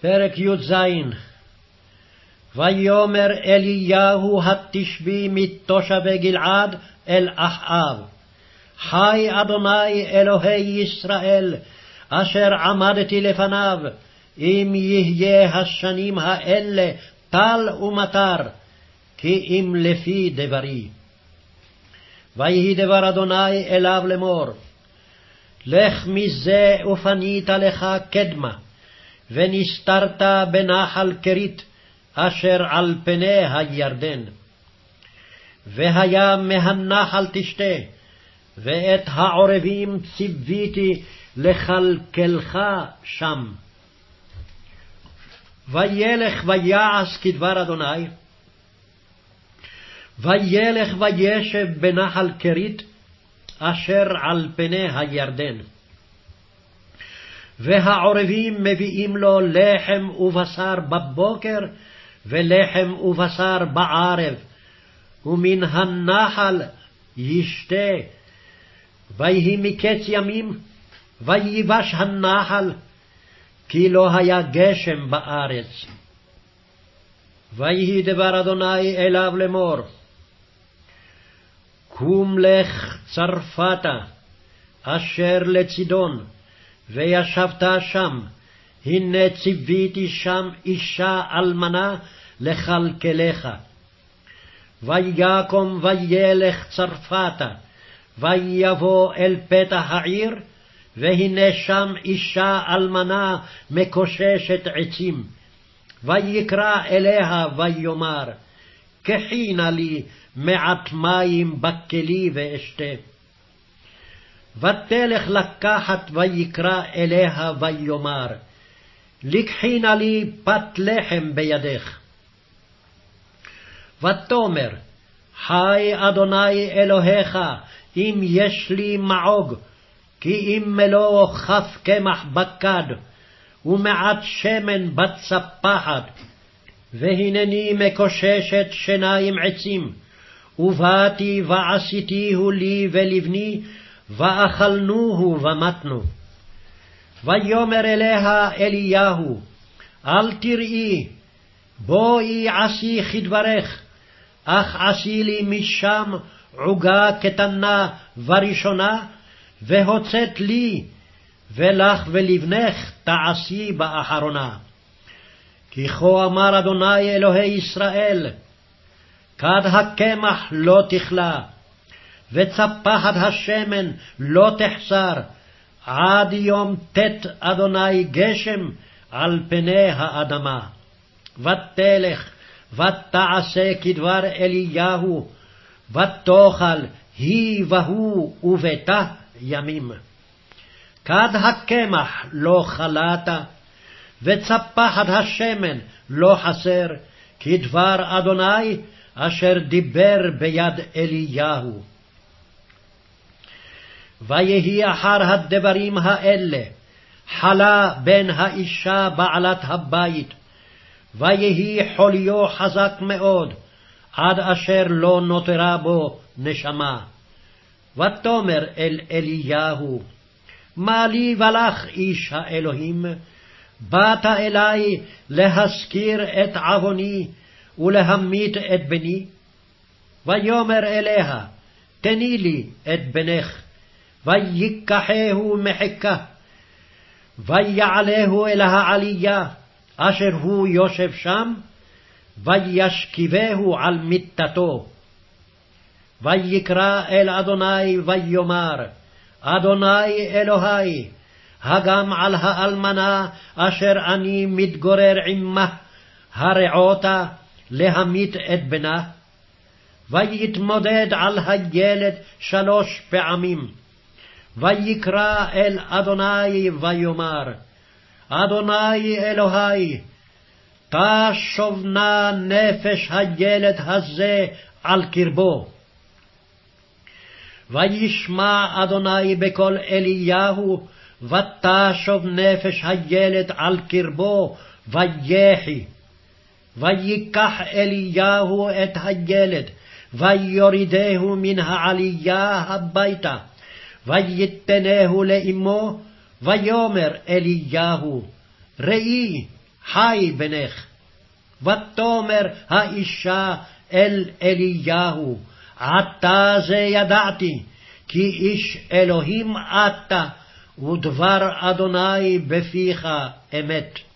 פרק י"ז ויאמר אליהו התשבי מתושבי גלעד אל אחאב חי אדוני אלוהי ישראל אשר עמדתי לפניו אם יהיה השנים האלה טל ומטר כי אם לפי דברי. ויהי דבר אדוני אליו לאמור לך מזה ופנית לך קדמה ונסתרת בנחל כרית, אשר על פני הירדן. והיה מהנחל תשתה, ואת העורבים ציוויתי לכלכלך שם. וילך ויעש כדבר אדוני, וילך וישב בנחל כרית, אשר על פני הירדן. והעורבים מביאים לו לחם ובשר בבוקר, ולחם ובשר בערב, ומן הנחל ישתה. ויהי מקץ ימים, וייבש הנחל, כי לא היה גשם בארץ. ויהי דבר אדוני אליו לאמור, קום לך צרפתה, אשר לצידון, וישבת שם, הנה ציוויתי שם אישה אלמנה לכלכלך. ויקום וילך צרפתה, ויבוא אל פתח העיר, והנה שם אישה אלמנה מקוששת עצים. ויקרא אליה ויאמר, קחי נא לי מעט מים בכלי ואשתה. ותלך לקחת ויקרא אליה ויאמר, לקחי נא לי פת לחם בידך. ותאמר, חי אדוני אלוהיך, אם יש לי מעוג, כי אם מלוא כף קמח בקד, ומעט שמן בצפחת, והנני מקוששת שיניים עצים, ובאתי ועשיתיהו לי ולבני, ואכלנוהו ומתנו. ויאמר אליה אליהו, אל תראי, בואי עשי כדברך, אך עשי לי משם עוגה קטנה וראשונה, והוצאת לי, ולך ולבנך תעשי באחרונה. כי כה אמר אדוני אלוהי ישראל, כד הקמח לא תכלה, וצפחת השמן לא תחסר, עד יום ט' אדוני גשם על פני האדמה. ותלך, ותעשה כדבר אליהו, ותאכל היא והוא וביתה ימים. כד הקמח לא חלת, וצפחת השמן לא חסר, כדבר אדוני אשר דיבר ביד אליהו. ויהי אחר הדברים האלה, חלה בן האישה בעלת הבית, ויהי חוליו חזק מאוד, עד אשר לא נותרה בו נשמה. ותאמר אל אליהו, מה לי ולך, איש האלוהים? באת אלי להזכיר את עווני ולהמית את בני? ויאמר אליה, תני לי את בנך. ויקחהו מחיקה, ויעלהו אל העלייה, אשר הוא יושב שם, וישכיבהו על מיטתו. ויקרא אל אדוני ויאמר, אדוני אלוהי, הגם על האלמנה אשר אני מתגורר עמה, הרעותה להמית את בנה? ויתמודד על הילד שלוש פעמים. ויקרא אל אדוני ויאמר, אדוני אלוהי, תשוב נא נפש הילד הזה על קרבו. וישמע אדוני בקול אליהו, ותשוב נפש הילד על קרבו, ויחי. ויקח אליהו את הילד, ויורידהו מן העלייה הביתה, ויתנהו לאמו, ויאמר אליהו, ראי, חי בנך. ותאמר האישה אל אליהו, עתה זה ידעתי, כי איש אלוהים אתה, ודבר אדוני בפיך אמת.